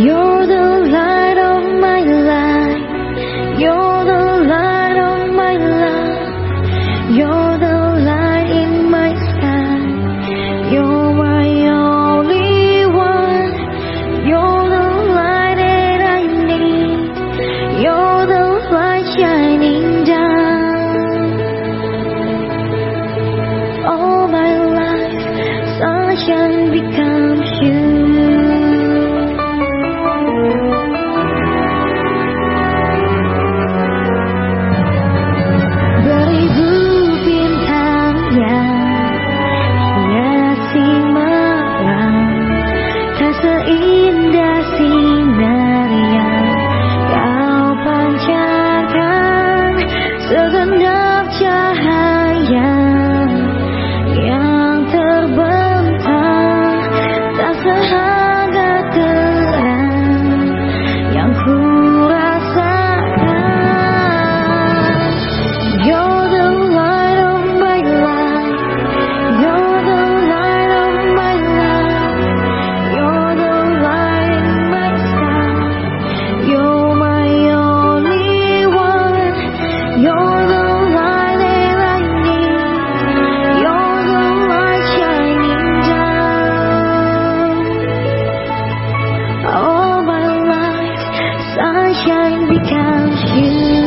You're the can become you.